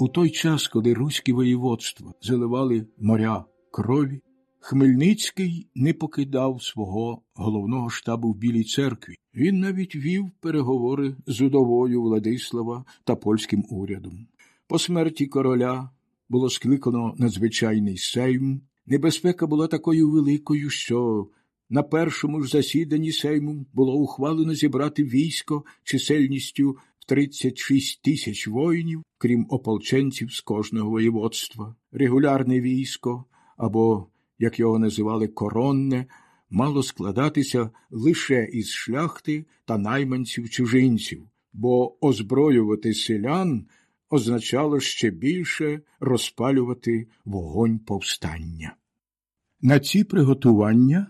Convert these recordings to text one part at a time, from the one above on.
У той час, коли руські воєводства заливали моря крові, Хмельницький не покидав свого головного штабу в Білій церкві. Він навіть вів переговори з удовою Владислава та польським урядом. По смерті короля було скликано надзвичайний сейм. Небезпека була такою великою, що на першому ж засіданні Сейму було ухвалено зібрати військо чисельністю 36 тисяч воїнів, крім ополченців з кожного воєводства. Регулярне військо або, як його називали, коронне, мало складатися лише із шляхти та найманців чужинців, бо озброювати селян означало ще більше розпалювати вогонь повстання. На ці приготування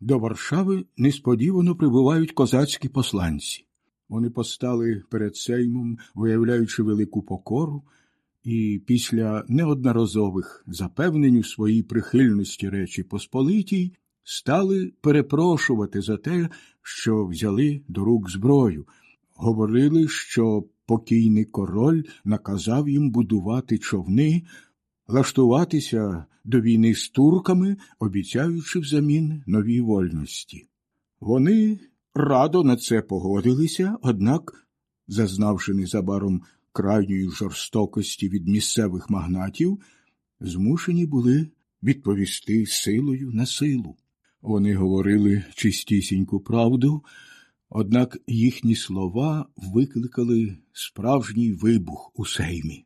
до Варшави несподівано прибувають козацькі посланці. Вони постали перед Сеймом, виявляючи велику покору, і після неодноразових запевнень у своїй прихильності Речі Посполитій стали перепрошувати за те, що взяли до рук зброю, говорили, що покійний король наказав їм будувати човни, лаштуватися до війни з турками, обіцяючи взамін нові вольності. Вони радо на це погодилися, однак, зазнавши незабаром крайньої жорстокості від місцевих магнатів, змушені були відповісти силою на силу. Вони говорили чистісіньку правду, однак їхні слова викликали справжній вибух у сеймі.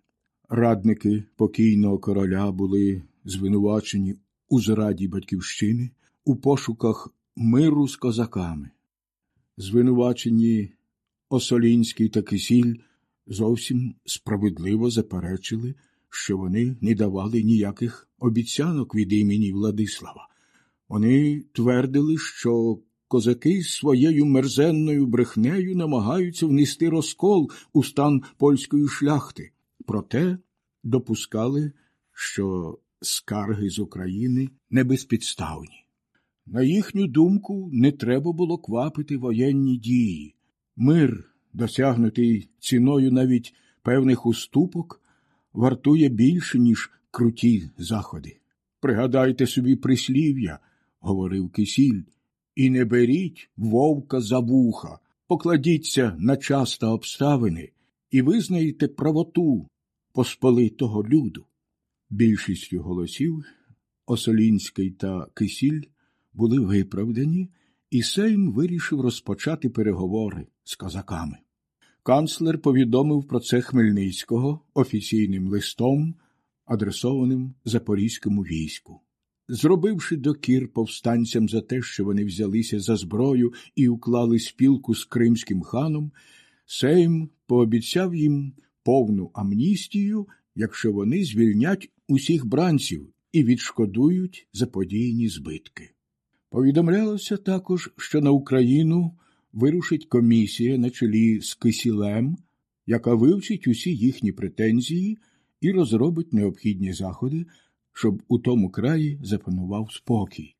Радники покійного короля були звинувачені у зраді батьківщини у пошуках миру з козаками. Звинувачені Осолінський та Кисіль зовсім справедливо заперечили, що вони не давали ніяких обіцянок від імені Владислава. Вони твердили, що козаки своєю мерзенною брехнею намагаються внести розкол у стан польської шляхти, проте допускали, що скарги з України не безпідставні. На їхню думку, не треба було квапити воєнні дії. Мир, досягнутий ціною навіть певних уступок, вартує більше, ніж круті заходи. Пригадайте собі прислів'я, говорив Кисіль, і не беріть вовка за вуха, покладіться на час та обставини і визнаєте правоту посполитого люду. Більшістю голосів Осолінський та Кисіль були виправдані, і Сейм вирішив розпочати переговори з козаками. Канцлер повідомив про це Хмельницького офіційним листом, адресованим Запорізькому війську. Зробивши докір повстанцям за те, що вони взялися за зброю і уклали спілку з кримським ханом, Сейм пообіцяв їм повну амністію, якщо вони звільнять усіх бранців і відшкодують заподіяні збитки. Повідомлялося також, що на Україну вирушить комісія на чолі з Кисілем, яка вивчить усі їхні претензії і розробить необхідні заходи, щоб у тому краї запанував спокій.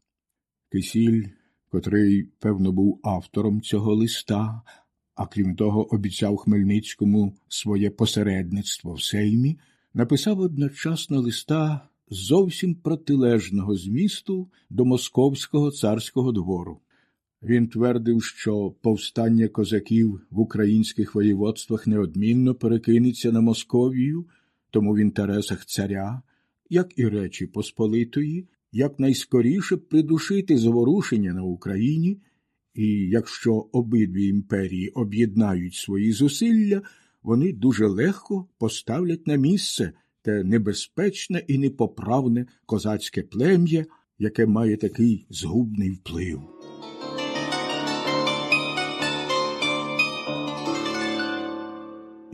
Кисіль, котрий, певно, був автором цього листа, а крім того, обіцяв Хмельницькому своє посередництво в Сеймі, написав одночасно листа зовсім протилежного змісту до московського царського двору. Він твердив, що повстання козаків в українських воєводствах неодмінно перекинеться на Московію, тому в інтересах царя, як і Речі Посполитої, якнайскоріше придушити заворушення на Україні, і якщо обидві імперії об'єднають свої зусилля, вони дуже легко поставлять на місце те небезпечне і непоправне козацьке плем'я, яке має такий згубний вплив.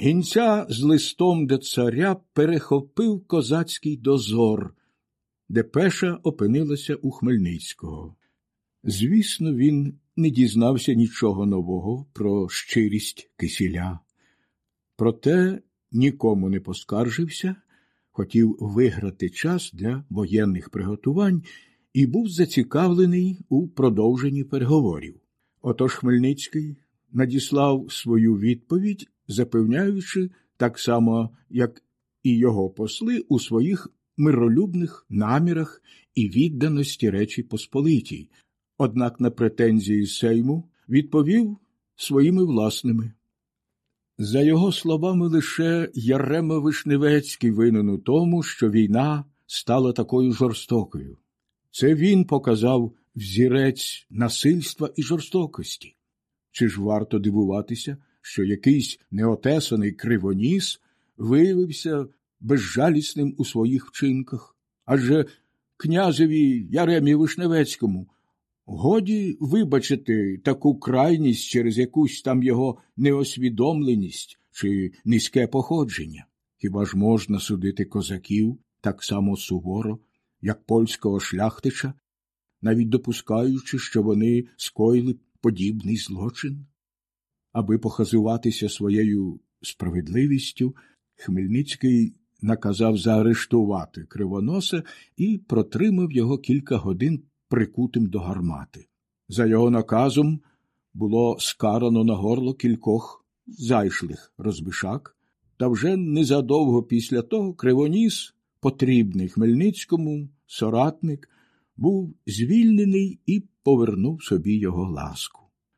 Гінця з листом до царя перехопив козацький дозор, де пеша опинилася у Хмельницького. Звісно, він не дізнався нічого нового про щирість кисіля. Проте нікому не поскаржився, хотів виграти час для воєнних приготувань і був зацікавлений у продовженні переговорів. Отож Хмельницький надіслав свою відповідь, запевняючи, так само, як і його посли у своїх миролюбних намірах і відданості Речі Посполитій, однак на претензії Сейму відповів своїми власними. За його словами, лише Ярема Вишневецький винен у тому, що війна стала такою жорстокою. Це він показав взірець насильства і жорстокості. Чи ж варто дивуватися, що якийсь неотесаний кривоніс виявився безжалісним у своїх вчинках? Адже князеві Яремі Вишневецькому годі вибачити таку крайність через якусь там його неосвідомленість чи низьке походження. Хіба ж можна судити козаків так само суворо, як польського шляхтича, навіть допускаючи, що вони скоїли подібний злочин? Аби похазуватися своєю справедливістю, Хмельницький наказав заарештувати кривоноса і протримав його кілька годин прикутим до гармати. За його наказом було скарано на горло кількох зайшлих розбишак, та вже незадовго після того кривоніс, потрібний Хмельницькому, соратник, був звільнений і повернув собі його ласку.